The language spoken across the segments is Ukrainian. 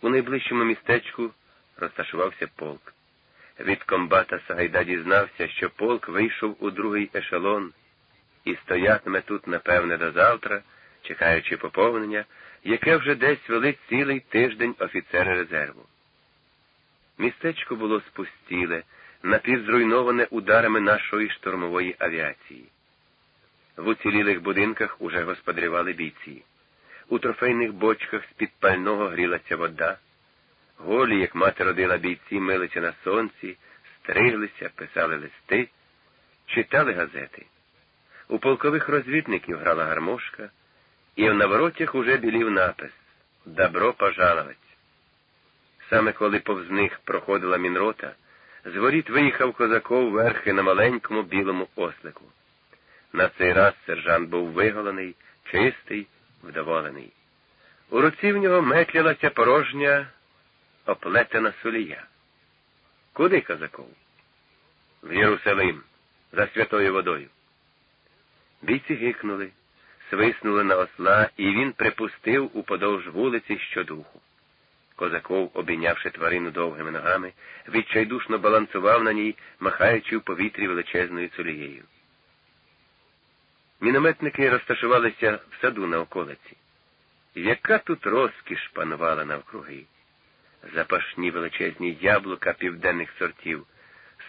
У найближчому містечку розташувався полк. Від комбата Сагайда дізнався, що полк вийшов у другий ешелон і стоятиме тут, напевне, до завтра, чекаючи поповнення, яке вже десь вели цілий тиждень офіцери резерву. Містечко було спустіле, напівзруйноване ударами нашої штурмової авіації. В уцілілих будинках уже господарювали бійці. У трофейних бочках з-під пального грілася вода. Голі, як мати родила бійці, милися на сонці, стриглися, писали листи, читали газети. У полкових розвідників грала гармошка, і в наворотях уже білів напис Добро пожаловать. Саме коли повз них проходила мінрота, з воріт виїхав козаков верхи на маленькому білому ослику. На цей раз сержант був виголений, чистий, вдоволений. У руці в нього метлялася порожня оплетена сулія. Куди козаков? В Єрусалим, за святою водою. Бійці гикнули, свиснули на осла, і він припустив уподовж вулиці щодуху. Козаков, обійнявши тварину довгими ногами, відчайдушно балансував на ній, махаючи в повітрі величезною цулією. Мінометники розташувалися в саду на околиці. Яка тут розкіш панувала навкруги? Запашні величезні яблука південних сортів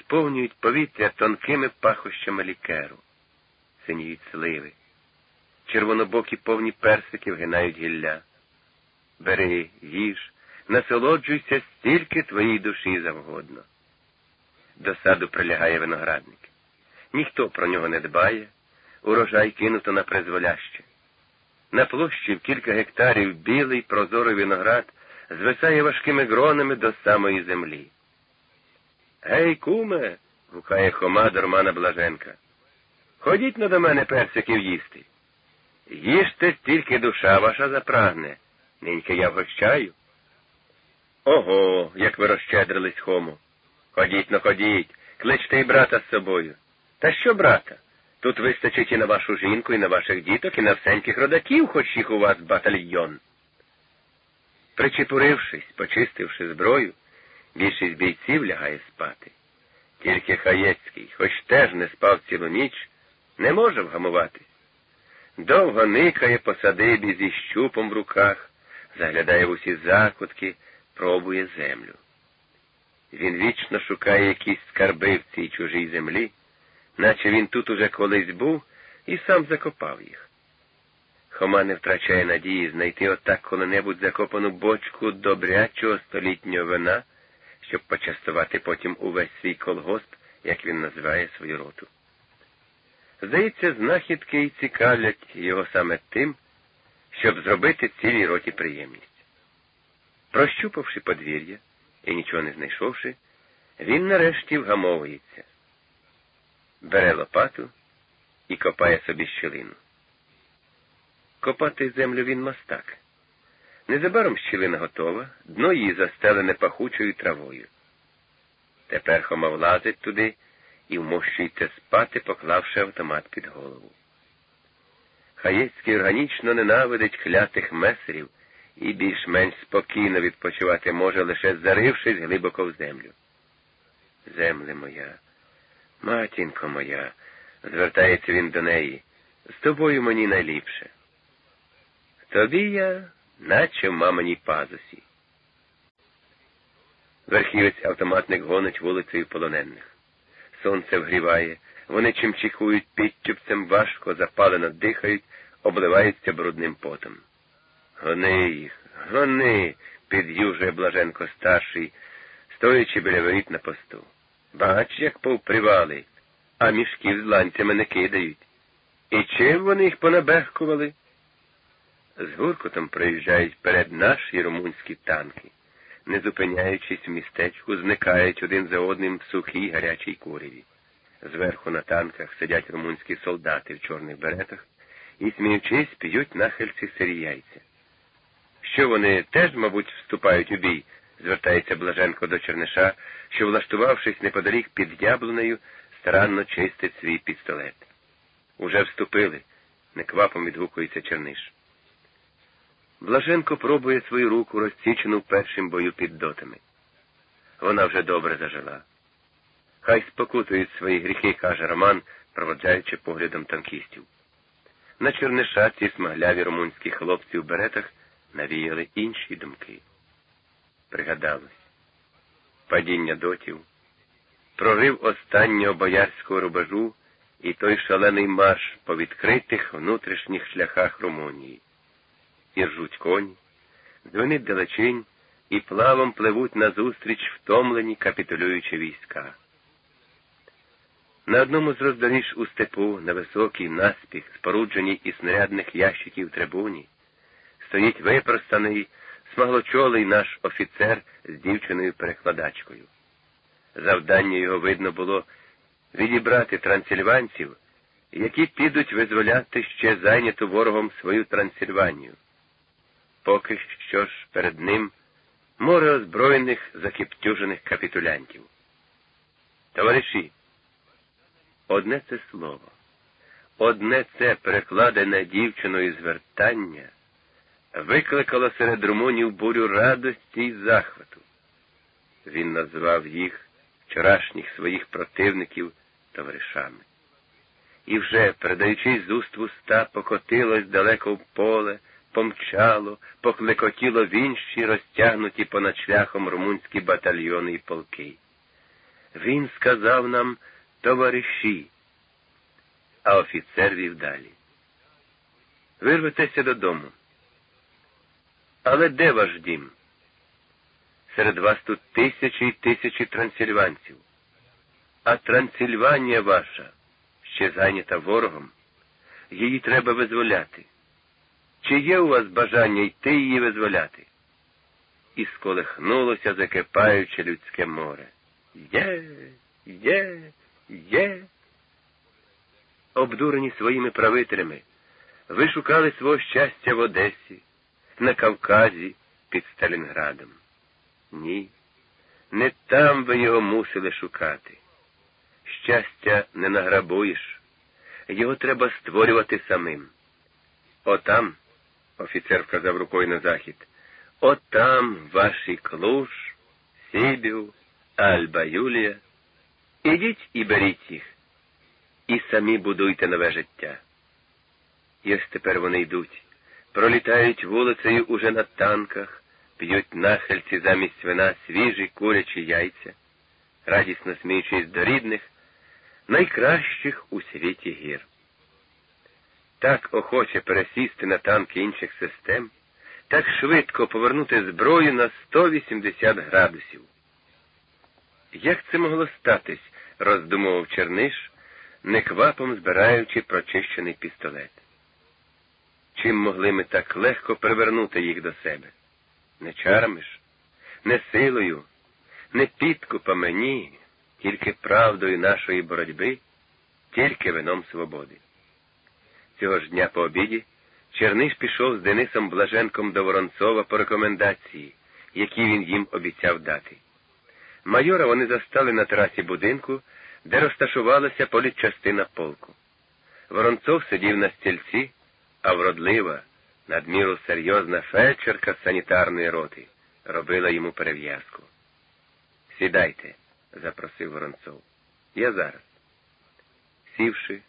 сповнюють повітря тонкими пахощами лікеру, синіють сливи, червонобокі повні персики вгинають гілля. Бери, їж, насолоджуйся стільки твоїй душі завгодно. До саду прилягає виноградник. Ніхто про нього не дбає, урожай кинуто на призволяще. На площі в кілька гектарів білий прозорий виноград звисає важкими гронами до самої землі. Гей, куме, гукає Хома до Романа Блаженка. Ходіть на до мене персиків їсти. Їжте стільки душа ваша запрагне, ненька я вгощаю. Ого, як ви розщедрились, Хому. Ходіть но ходіть, кличте і брата з собою. Та що, брата? Тут вистачить і на вашу жінку, і на ваших діток, і на всеньких родаків, хоч їх у вас батальйон. Причепурившись, почистивши зброю, більшість бійців лягає спати. Тільки Хаєцький, хоч теж не спав цілу ніч, не може вгамуватись. Довго никає по садибі зі щупом в руках, заглядає в усі закутки, пробує землю. Він вічно шукає якісь скарби в цій чужій землі, наче він тут уже колись був і сам закопав їх. Хома не втрачає надії знайти отак коли-небудь закопану бочку добрячого столітнього вина, щоб почастувати потім увесь свій колгосп, як він називає свою роту. Здається, знахідки й цікавлять його саме тим, щоб зробити цілій роті приємність. Прощупавши подвір'я і нічого не знайшовши, він нарешті вгамовується, бере лопату і копає собі щілину. Копати землю він мастак. Незабаром щілина готова, дно її застелене пахучою травою. Тепер Хома влазить туди і вмощується спати, поклавши автомат під голову. Хаєцький органічно ненавидить клятих месерів і більш-менш спокійно відпочивати може, лише зарившись глибоко в землю. Земле моя, матінко моя, звертається він до неї, з тобою мені найліпше. Тобі я, наче в маминій пазусі. Верхівець автоматник гонить вулицею полонених. Сонце вгріває, вони чимчикують підтюпцем важко, запалено дихають, обливаються брудним потом. Гони їх, гони, під'южує Блаженко старший, стоячи біля воріт на посту. Бач, як повпривали, а мішків з ланцями не кидають. І чим вони їх понабехкували? З гуркотом проїжджають перед наші румунські танки, не зупиняючись в містечку, зникають один за одним в сухій гарячій куряві. Зверху на танках сидять румунські солдати в чорних беретах і, сміючись, п'ють нахильці сирі яйця. Що вони теж, мабуть, вступають у бій, звертається Блаженко до Черниша, що, влаштувавшись неподалік під яблунею, старанно чистить свій пістолет. Уже вступили, неквапом відгукується Черниш. Блаженко пробує свою руку, розсічену в першим бою під дотами. Вона вже добре зажила. Хай спокутують свої гріхи, каже Роман, проводжаючи поглядом танкістів. На Черниша ці смагляві румунські хлопці в беретах навіяли інші думки. Пригадалось падіння дотів, прорив останнього боярського рубежу і той шалений марш по відкритих внутрішніх шляхах Румунії. І ржуть коні, дзвонить далечінь і плавом пливуть назустріч втомлені капітулюючі війська. На одному з роздоріж у степу, на високій наспіх, спорудженій із снарядних ящиків трибуні, стоїть випростаний, смаглочолий наш офіцер з дівчиною перекладачкою. Завдання його видно було відібрати трансильванців, які підуть визволяти ще зайняту ворогом свою Трансильванію. Поки що ж перед ним море озброєних закіптюжених капітулянтів. Товариші, одне це слово, одне це перекладене дівчиною звертання викликало серед румунів бурю радості й захвату. Він назвав їх вчорашніх своїх противників товаришами. І вже, передаючись з уст в уста, покотилось далеко в поле, помчало, поклекотіло в інші розтягнуті понад шляхом румунські батальйони і полки. Він сказав нам товариші, а офіцер вів далі. Вирветеся додому. Але де ваш дім? Серед вас тут тисячі й тисячі трансильванців, а Трансильванія ваша ще зайнята ворогом, її треба визволяти. Чи є у вас бажання йти її визволяти? І сколихнулося, закипаюче людське море. Є, є, є. Обдурені своїми правителями, ви шукали свого щастя в Одесі, на Кавказі під Сталінградом. Ні, не там ви його мусили шукати. Щастя не награбуєш, його треба створювати самим. Отам, офіцер вказав рукою на захід, отам ваші клуж, Сібів, Альба Юлія. Ідіть і беріть їх, і самі будуйте нове життя. І ось тепер вони йдуть, пролітають вулицею уже на танках п'ють нахильці замість вина свіжі курячі яйця, радісно сміючись до рідних, найкращих у світі гір. Так охоче пересісти на танки інших систем, так швидко повернути зброю на 180 градусів. Як це могло статись, роздумував Черниш, неквапом збираючи прочищений пістолет. Чим могли ми так легко привернути їх до себе? не чарами ж, не силою, не підкупами, ні, тільки правдою нашої боротьби, тільки вином свободи. Цього ж дня по обіді Черниш пішов з Денисом Блаженком до Воронцова по рекомендації, які він їм обіцяв дати. Майора вони застали на терасі будинку, де розташувалася політчастина полку. Воронцов сидів на стільці, а вродлива, надміру серйозна фельдшерка санітарної роти робила йому перев'язку. Сідайте, запросив Воронцов. Я зараз. Сівши,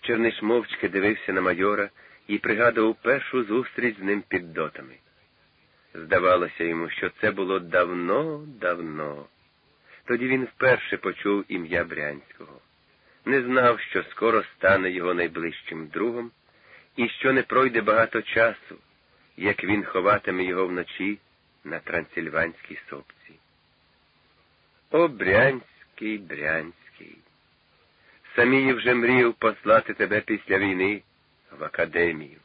Черниш мовчки дивився на майора і пригадував першу зустріч з ним під дотами. Здавалося йому, що це було давно-давно. Тоді він вперше почув ім'я Брянського. Не знав, що скоро стане його найближчим другом і що не пройде багато часу, як він ховатиме його вночі на трансильванській сопці. О, Брянський, Брянський, самій вже мріяв послати тебе після війни в академію.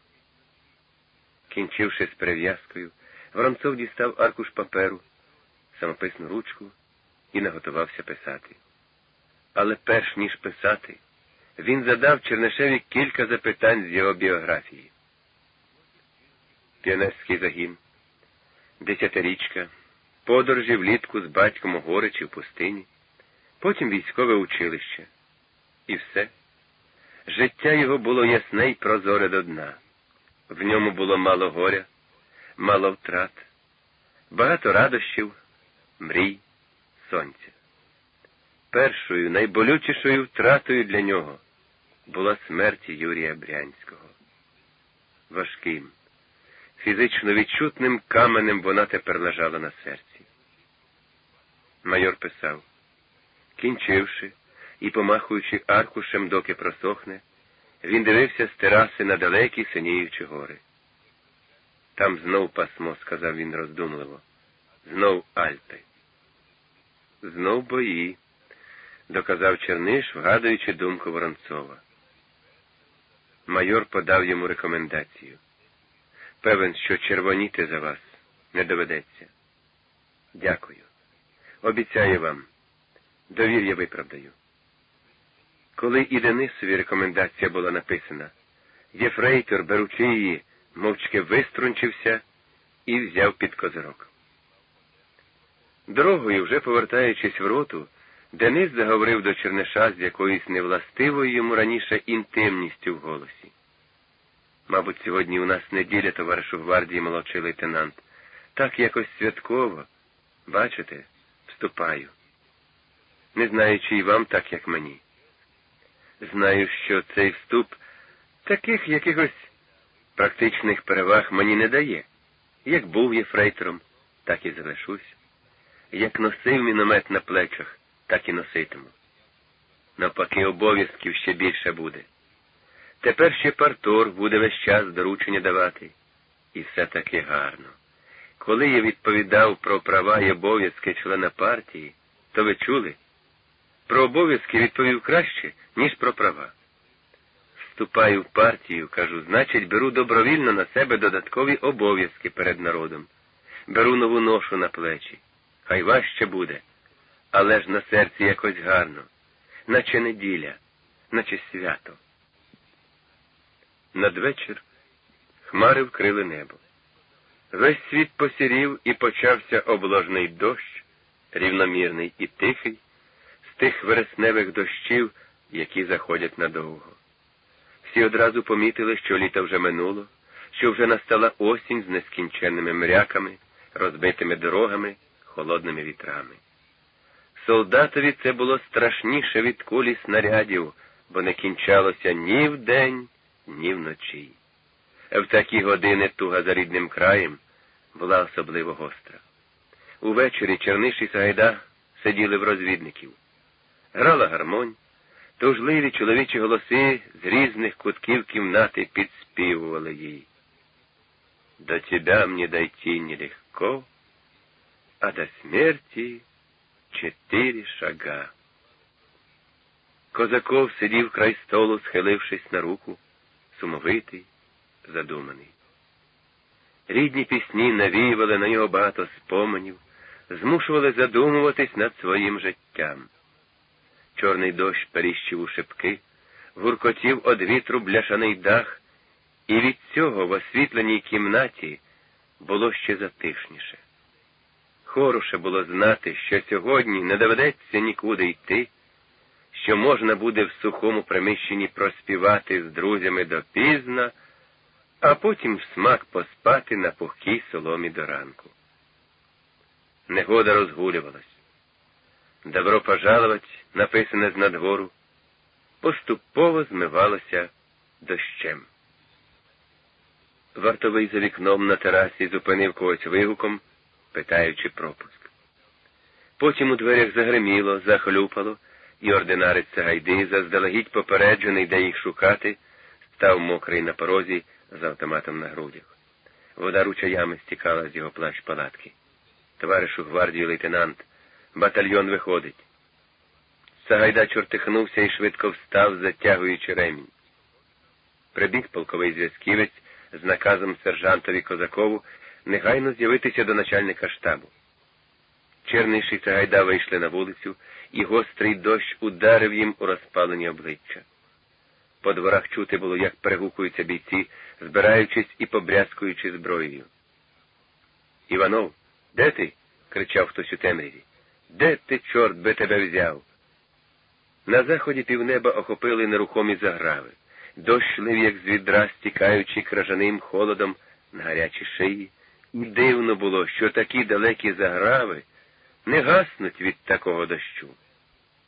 Кінчивши з перев'язкою, Воронцов дістав аркуш паперу, самописну ручку і наготувався писати. Але перш ніж писати, він задав Чернишеві кілька запитань з його біографії. Піонерський загін, десятирічка, подорожі влітку з батьком у гори чи в пустині, потім військове училище. І все. Життя його було ясне й прозоре до дна. В ньому було мало горя, мало втрат, багато радощів, мрій, сонця. Першою найболючішою втратою для нього була смерть Юрія Брянського. Важким, фізично відчутним каменем вона тепер лежала на серці. Майор писав, кінчивши і, помахуючи аркушем, доки просохне, він дивився з тераси на далекі синіючі гори. Там знов пасмо, сказав він роздумливо, знов Альпи. Знов бої, доказав Черниш, вгадуючи думку Воронцова. Майор подав йому рекомендацію. Певен, що червоніти за вас не доведеться. Дякую. Обіцяю вам, довір'я виправдаю. Коли і Денисові рекомендація була написана, Єфрейтор, беручи її, мовчки виструнчився і взяв під козирок. Дорогою, вже повертаючись в роту, Денис заговорив до Черниша з якоюсь невластивою йому раніше інтимністю в голосі. Мабуть, сьогодні у нас неділя, товаришу гвардії, молодший лейтенант. Так якось святково. Бачите, вступаю. Не знаю, чи й вам так, як мені. Знаю, що цей вступ таких якихось практичних переваг мені не дає. Як був єфрейтором, так і залишусь. Як носив міномет на плечах, так і носитиму. Навпаки, обов'язків ще більше буде. Тепер ще партор буде весь час доручення давати. І все таки гарно. Коли я відповідав про права і обов'язки члена партії, то ви чули? Про обов'язки відповів краще, ніж про права. Вступаю в партію, кажу, значить, беру добровільно на себе додаткові обов'язки перед народом. Беру нову ношу на плечі. Хай важче буде, але ж на серці якось гарно, наче неділя, наче свято. Надвечір хмари вкрили небо. Весь світ посірів і почався обложний дощ, рівномірний і тихий, з тих вересневих дощів, які заходять надовго. Всі одразу помітили, що літо вже минуло, що вже настала осінь з нескінченними мряками, розбитими дорогами, холодними вітрами. Солдатові це було страшніше від кулі снарядів, бо не кінчалося ні вдень, ні вночі. В такі години туга за рідним краєм була особливо гостра. Увечері Черниш і Сагайда сиділи в розвідників. Грала гармонь, тужливі чоловічі голоси з різних кутків кімнати підспівували їй. До тебя мне дойти нелегко, а до смерти четыре шага. Козаков сидів край столу, схилившись на руку, сумовитий, задуманий. Рідні пісні навіювали на нього багато споменів, змушували задумуватись над своїм життям. Чорний дощ періщив у шипки, гуркотів од вітру бляшаний дах, і від цього в освітленій кімнаті було ще затишніше. Хороше було знати, що сьогодні не доведеться нікуди йти, що можна буде в сухому приміщенні проспівати з друзями допізна, а потім в смак поспати на пухкій соломі до ранку. Негода розгулювалась. Добро пожаловать, написане з надгору, поступово змивалося дощем. Вартовий за вікном на терасі зупинив когось вигуком, питаючи пропуск. Потім у дверях загриміло, захлюпало, і ординарець Сагайди, заздалегідь попереджений, де їх шукати, став мокрий на порозі з автоматом на грудях. Вода ручаями стікала з його плащ палатки. Товаришу гвардії лейтенант, батальйон виходить. Сагайда чортихнувся і швидко встав, затягуючи ремінь. Прибіг полковий зв'язківець з наказом сержантові Козакову негайно з'явитися до начальника штабу. Черниш і Сагайда вийшли на вулицю, і гострий дощ ударив їм у розпалені обличчя. По дворах чути було, як перегукуються бійці, збираючись і побрязкуючи зброєю. Іванов, де ти? кричав хтось у темряві. Де ти, чорт би тебе взяв? На заході півнеба охопили нерухомі заграви. Дощ лив, як з відра, стікаючи кражаним холодом на гарячі шиї, Дивно було, що такі далекі заграви не гаснуть від такого дощу.